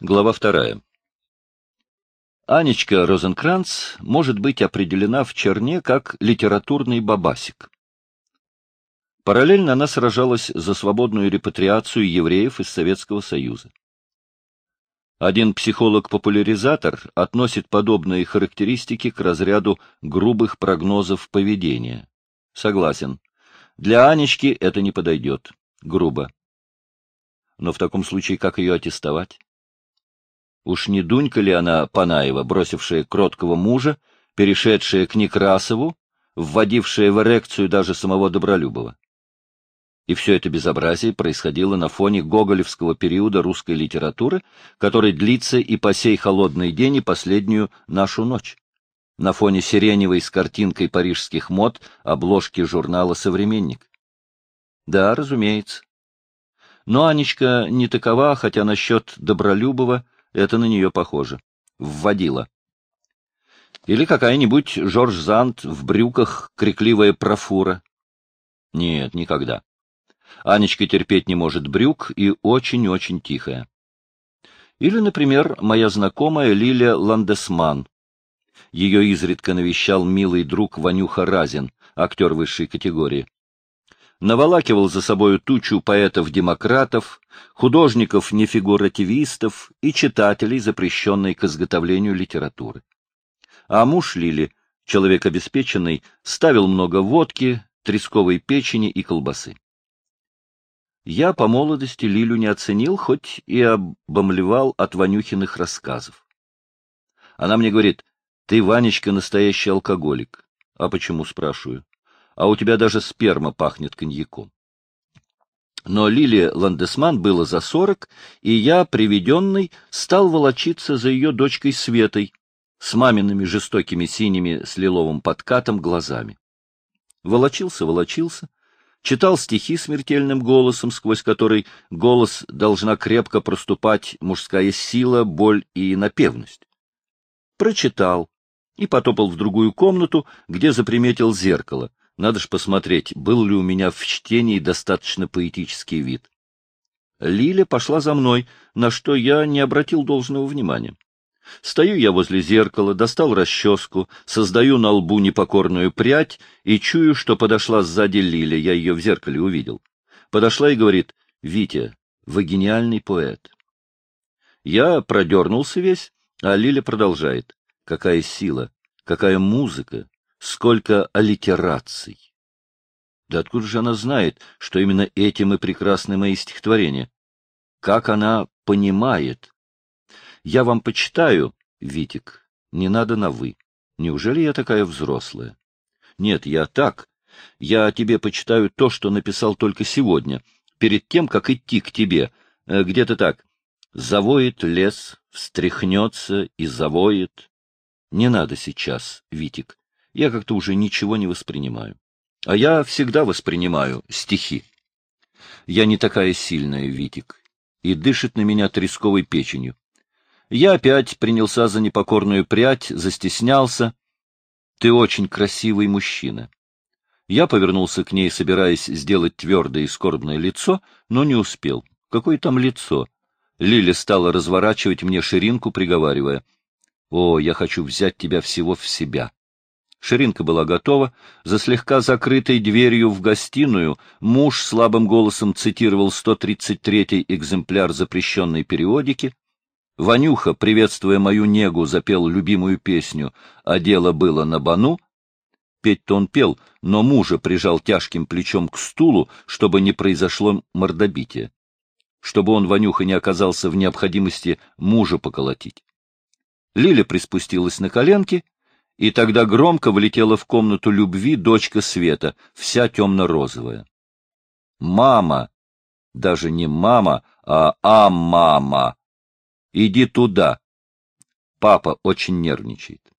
Глава вторая. Анечка Розенкранц может быть определена в черне как литературный бабасик. Параллельно она сражалась за свободную репатриацию евреев из Советского Союза. Один психолог-популяризатор относит подобные характеристики к разряду грубых прогнозов поведения. Согласен. Для Анечки это не подойдет. Грубо. Но в таком случае как ее аттестовать? Уж не Дунька ли она, Панаева, бросившая кроткого мужа, перешедшая к Некрасову, вводившая в эрекцию даже самого Добролюбова? И все это безобразие происходило на фоне гоголевского периода русской литературы, который длится и по сей холодный день, и последнюю нашу ночь. На фоне сиреневой с картинкой парижских мод обложки журнала «Современник». Да, разумеется. Но Анечка не такова, хотя насчет Добролюбова это на нее похоже. Вводила. Или какая-нибудь Жорж Зант в брюках крикливая профура. Нет, никогда. Анечка терпеть не может брюк и очень-очень тихая. Или, например, моя знакомая Лилия Ландесман. Ее изредка навещал милый друг Ванюха Разин, актер высшей категории наволакивал за собою тучу поэтов-демократов, художников-нефигуративистов и читателей, запрещенной к изготовлению литературы. А муж Лили, человек обеспеченный, ставил много водки, тресковой печени и колбасы. Я по молодости Лилю не оценил, хоть и обомлевал от Ванюхиных рассказов. Она мне говорит, ты, Ванечка, настоящий алкоголик. А почему, спрашиваю? А у тебя даже сперма пахнет коньяком. Но Лилия Ландесман было за сорок, и я, приведенный, стал волочиться за ее дочкой Светой, с мамиными жестокими синими с лиловым подкатом глазами. Волочился, волочился, читал стихи смертельным голосом, сквозь который голос должна крепко проступать мужская сила, боль и напевность. Прочитал и потопал в другую комнату, где заприметил зеркало — надо ж посмотреть, был ли у меня в чтении достаточно поэтический вид. Лиля пошла за мной, на что я не обратил должного внимания. Стою я возле зеркала, достал расческу, создаю на лбу непокорную прядь и чую, что подошла сзади Лиля, я ее в зеркале увидел. Подошла и говорит, «Витя, вы гениальный поэт». Я продернулся весь, а Лиля продолжает, «Какая сила, какая музыка, сколько аллитераций. Да откуда же она знает, что именно этим и прекрасны мои стихотворения? Как она понимает? Я вам почитаю, Витик, не надо на «вы». Неужели я такая взрослая? Нет, я так. Я тебе почитаю то, что написал только сегодня, перед тем, как идти к тебе. Э, где-то так. Завоет лес, встряхнется и завоет. Не надо сейчас, Витик я как-то уже ничего не воспринимаю. А я всегда воспринимаю стихи. Я не такая сильная, Витик, и дышит на меня тресковой печенью. Я опять принялся за непокорную прядь, застеснялся. Ты очень красивый мужчина. Я повернулся к ней, собираясь сделать твердое и скорбное лицо, но не успел. Какое там лицо? Лиля стала разворачивать мне ширинку, приговаривая. — О, я хочу взять тебя всего в себя. Ширинка была готова. За слегка закрытой дверью в гостиную муж слабым голосом цитировал 133-й экземпляр запрещенной периодики. Ванюха, приветствуя мою негу, запел любимую песню «А дело было на бану». Петь-то он пел, но мужа прижал тяжким плечом к стулу, чтобы не произошло мордобитие. Чтобы он, Ванюха, не оказался в необходимости мужа поколотить. Лиля приспустилась на коленки и тогда громко влетела в комнату любви дочка Света, вся темно-розовая. «Мама!» Даже не мама, а «а-мама!» «Иди туда!» Папа очень нервничает.